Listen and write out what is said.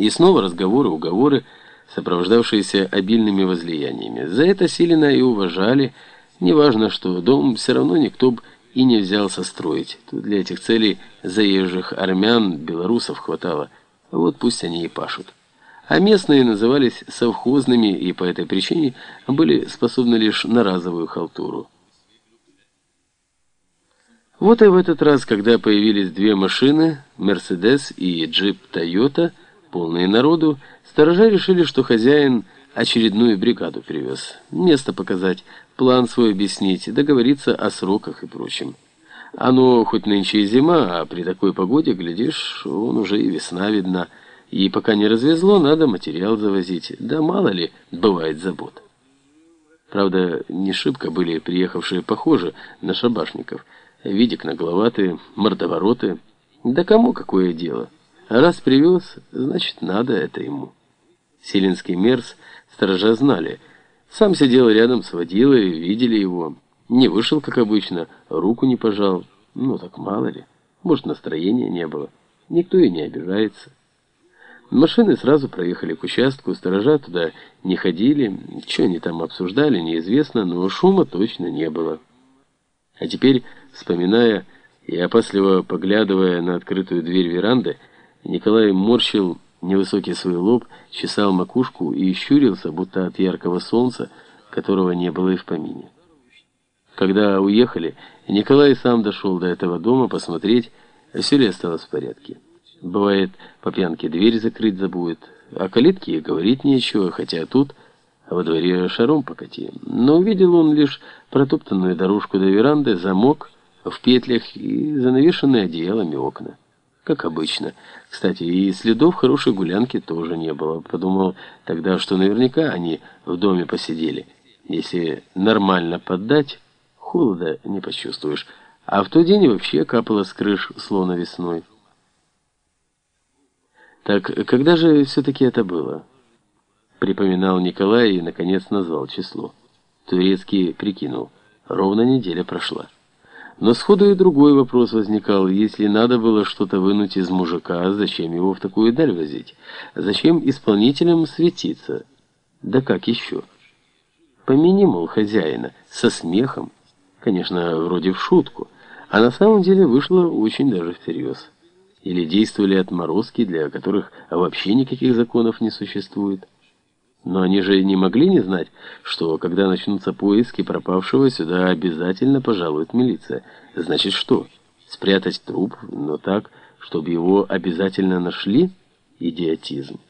И снова разговоры, уговоры, сопровождавшиеся обильными возлияниями. За это Силина и уважали, неважно что, дом все равно никто бы и не взялся строить. Тут для этих целей заезжих армян, белорусов хватало, вот пусть они и пашут. А местные назывались совхозными и по этой причине были способны лишь на разовую халтуру. Вот и в этот раз, когда появились две машины, «Мерседес» и джип «Тойота», полные народу, сторожа решили, что хозяин очередную бригаду привез. Место показать, план свой объяснить, договориться о сроках и прочем. Оно хоть нынче и зима, а при такой погоде, глядишь, он уже и весна видна. И пока не развезло, надо материал завозить. Да мало ли, бывает забот. Правда, не шибко были приехавшие похожи на шабашников – видик нагловатые, мордовороты. Да кому какое дело? Раз привез, значит, надо это ему. Селинский мерз сторожа знали. Сам сидел рядом с водилой, видели его. Не вышел, как обычно, руку не пожал. Ну, так мало ли. Может, настроения не было. Никто и не обижается. Машины сразу проехали к участку, сторожа туда не ходили. Что они там обсуждали, неизвестно, но шума точно не было. А теперь, вспоминая и опасливо поглядывая на открытую дверь веранды, Николай морщил невысокий свой лоб, чесал макушку и щурился, будто от яркого солнца, которого не было и в помине. Когда уехали, Николай сам дошел до этого дома посмотреть, все ли осталось в порядке. Бывает, по пьянке дверь закрыть забудет, а калитки говорить нечего, хотя тут во дворе шаром покати. Но увидел он лишь протоптанную дорожку до веранды, замок в петлях и занавешенные одеялами окна. Как обычно. Кстати, и следов хорошей гулянки тоже не было. Подумал тогда, что наверняка они в доме посидели. Если нормально поддать, холода не почувствуешь. А в тот день вообще капало с крыш, словно весной. Так когда же все-таки это было? Припоминал Николай и, наконец, назвал число. Турецкий прикинул. Ровно неделя прошла. Но сходу и другой вопрос возникал. Если надо было что-то вынуть из мужика, зачем его в такую даль возить? Зачем исполнителям светиться? Да как еще? Помяни, мол, хозяина, со смехом. Конечно, вроде в шутку. А на самом деле вышло очень даже всерьез. Или действовали отморозки, для которых вообще никаких законов не существует. Но они же не могли не знать, что когда начнутся поиски пропавшего, сюда обязательно пожалует милиция. Значит что? Спрятать труп, но так, чтобы его обязательно нашли? Идиотизм.